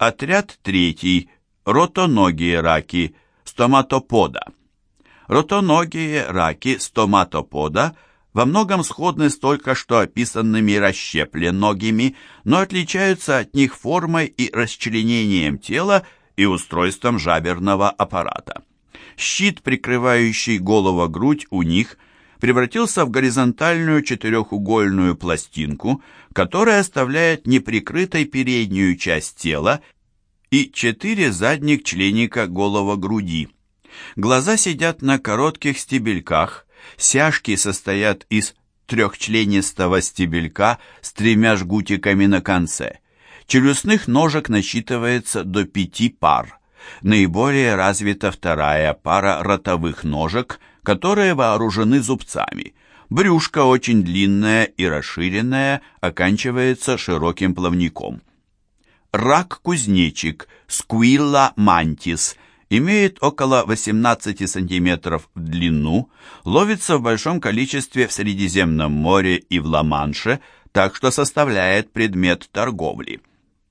Отряд третий. Ротоногие раки. Стоматопода. Ротоногие раки стоматопода во многом сходны с только что описанными расщепленогими, но отличаются от них формой и расчленением тела и устройством жаберного аппарата. Щит, прикрывающий голову-грудь у них, превратился в горизонтальную четырехугольную пластинку, которая оставляет неприкрытой переднюю часть тела и четыре задних членика голова-груди. Глаза сидят на коротких стебельках, сяжки состоят из трехчленистого стебелька с тремя жгутиками на конце. Челюстных ножек насчитывается до пяти пар. Наиболее развита вторая пара ротовых ножек, которые вооружены зубцами. Брюшко очень длинное и расширенное, оканчивается широким плавником. Рак-кузнечик Squilla mantis имеет около 18 см в длину, ловится в большом количестве в Средиземном море и в Ла-Манше, так что составляет предмет торговли.